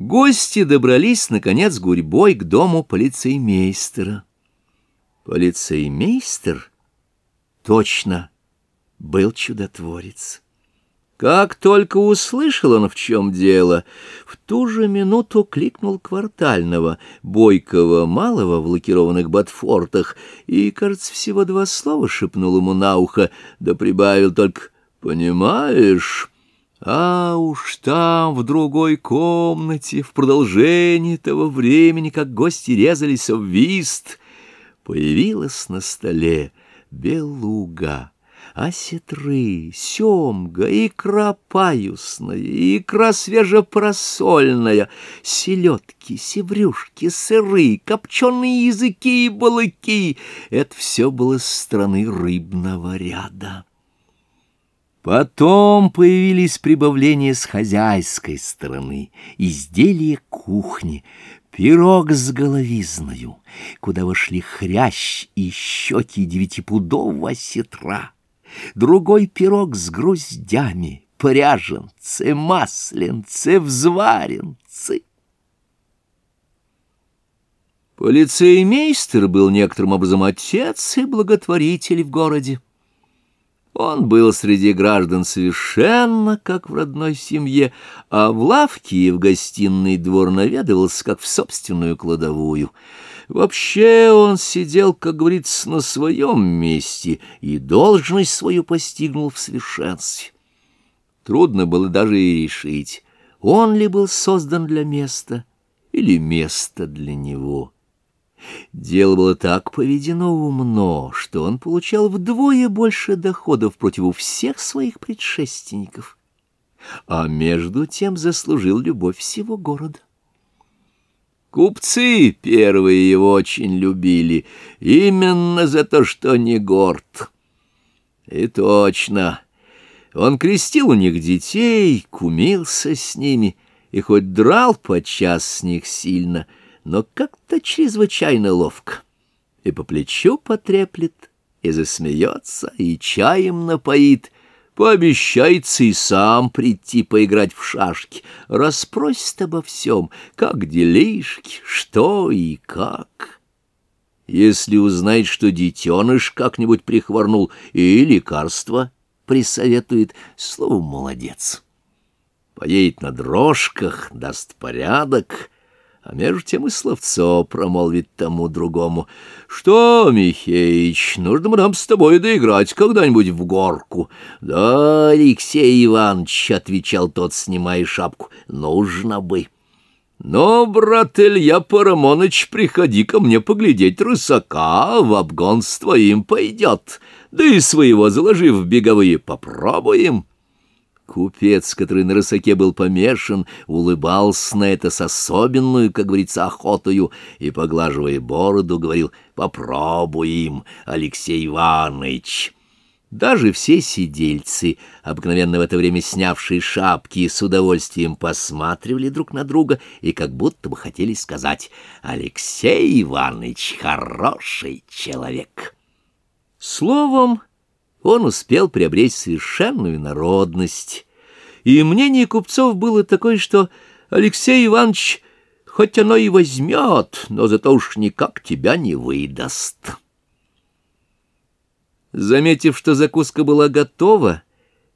Гости добрались, наконец, гурьбой к дому полицеймейстера. Полицеймейстер точно был чудотворец. Как только услышал он, в чем дело, в ту же минуту кликнул квартального, бойкого малого в лакированных ботфортах и, кажется, всего два слова шепнул ему на ухо, да прибавил только «понимаешь». А уж там, в другой комнате, в продолжении того времени, как гости резались в вист, появилась на столе белуга, осетры, семга, икра паюсная, икра свежепросольная, селедки, севрюшки, сыры, копченые языки и балыки — это все было с стороны рыбного ряда. Потом появились прибавления с хозяйской стороны, изделия кухни, пирог с головизною, куда вошли хрящ и щеки девятипудового осетра, другой пирог с груздями, пряженцы, масленцы, взваренцы. Полицеймейстер был некоторым образом отец и благотворитель в городе. Он был среди граждан совершенно как в родной семье, а в лавке и в гостиной двор наведывался, как в собственную кладовую. Вообще он сидел, как говорится, на своем месте и должность свою постигнул в совершенстве. Трудно было даже и решить, он ли был создан для места или место для него. Дело было так поведено умно, что он получал вдвое больше доходов против всех своих предшественников, а между тем заслужил любовь всего города. Купцы первые его очень любили, именно за то, что не горд. И точно, он крестил у них детей, кумился с ними, и хоть драл подчас с них сильно — но как-то чрезвычайно ловко. И по плечу потреплет, и засмеется, и чаем напоит, пообещается и сам прийти поиграть в шашки, расспросит обо всем, как делишки, что и как. Если узнает, что детеныш как-нибудь прихворнул и лекарство присоветует, словом, молодец. Поедет на дрожках, даст порядок — а между тем и словцо промолвит тому другому. «Что, Михеич, нужно нам с тобой доиграть когда-нибудь в горку?» «Да, Алексей Иванович», — отвечал тот, снимая шапку, — «нужно бы». «Но, брат Илья Парамоныч, приходи ко мне поглядеть рысака, в обгон с твоим пойдет, да и своего заложив беговые попробуем». Купец, который на рысаке был помешан, улыбался на это с особенную, как говорится, охотою, и, поглаживая бороду, говорил «Попробуем, Алексей Иванович». Даже все сидельцы, обыкновенно в это время снявшие шапки, с удовольствием посматривали друг на друга и как будто бы хотели сказать «Алексей Иванович хороший человек». Словом, он успел приобрести совершенную народность. И мнение купцов было такое, что Алексей Иванович хоть оно и возьмет, но зато уж никак тебя не выдаст. Заметив, что закуска была готова,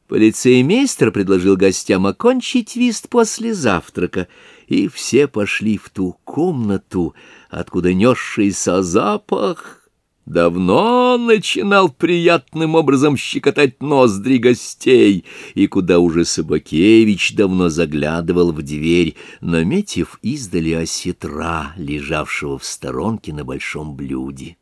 полицеймейстер предложил гостям окончить вист после завтрака, и все пошли в ту комнату, откуда несшийся запах давно начинал приятным образом щекотать ноздри гостей, и куда уже Собакевич давно заглядывал в дверь, наметив издали осетра, лежавшего в сторонке на большом блюде.